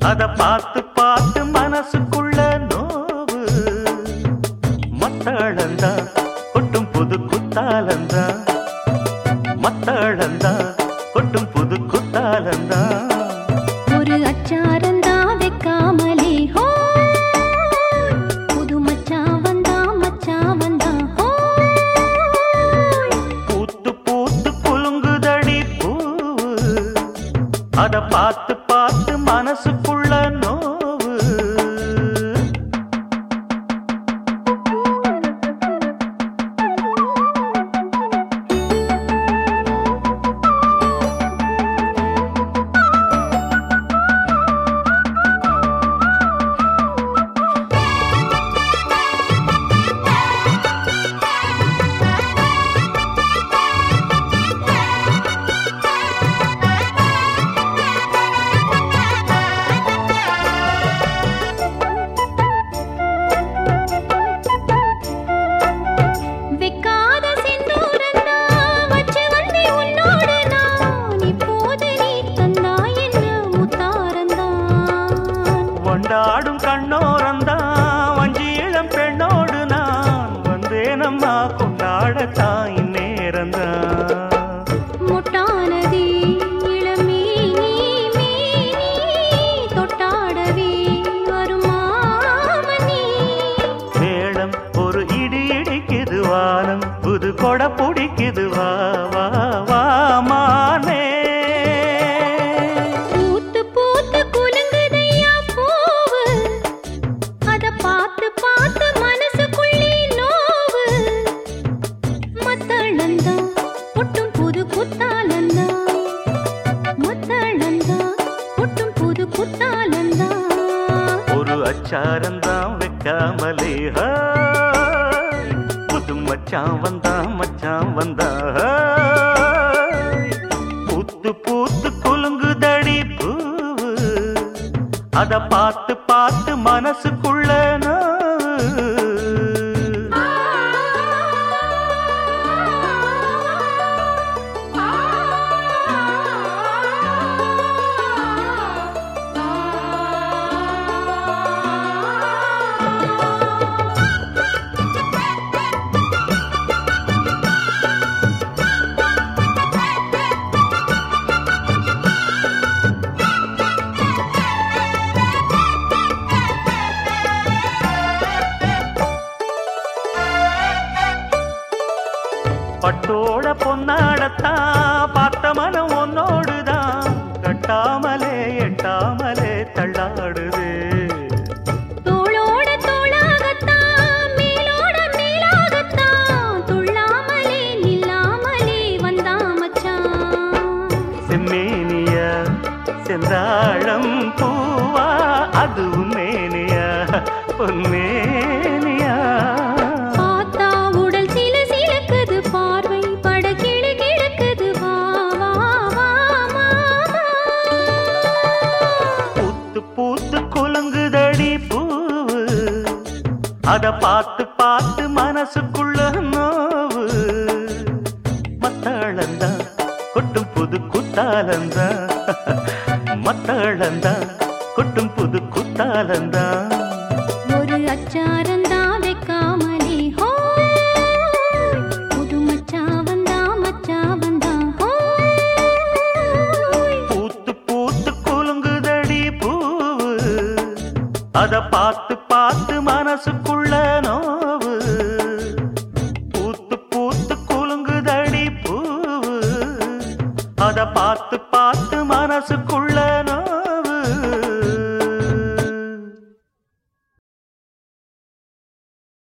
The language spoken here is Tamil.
அத பார்த்து பார்த்து மனசுக்குள்ள நோவு. மத்தளந்தா கொட்டும் புது குத்தாலந்தா மத்தளந்தா கொட்டும் புது குத்தாலந்தா ஒரு அச்சாரந்தா வைக்காமலே ஹோ. புது மச்சான் வந்தா மச்சான் வந்தா பூத்து பூத்து குலுங்குதடி அத பார்த்து பார்த்து கொண்டாடும் கண்ணோரந்தான் வஞ்சி இளம் பெண்ணோடு நான் வந்தேனம்மா முட்டானதே இடி இடிக்குது வானம் புது கொடை பிடிக்குது வா வா. வச்சாரந்தான் வைக்காமலே புது மச்சான் வந்தா மச்சான் வந்தா ஹாய். பூத்து பூத்து குலுங்குதடி பூ அத பார்த்து பட்டோட பொன்னாடத்தான் பார்த்த மனம் உன்னோடுதான் கட்டாமலே எட்டாமலே தள்ளாடுது. செந்தாழம் பூவா அதுவும் மேனியா பொன்மேனியா அத பார்த்து பார்த்து மனசுக்குள்ள நோவு. மத்தாளந்தா கொட்டும் புது குத்தாலந்தா மத்தாளந்தா கொட்டும் புது குத்தாலந்தா ஒரு அச்சாரந்தா அத பார்த்து பார்த்து மனசுக்குள்ள நோவு. பூத்து பூத்து குலுங்குதடி பூவு. அத பார்த்து பார்த்து மனசுக்குள்ள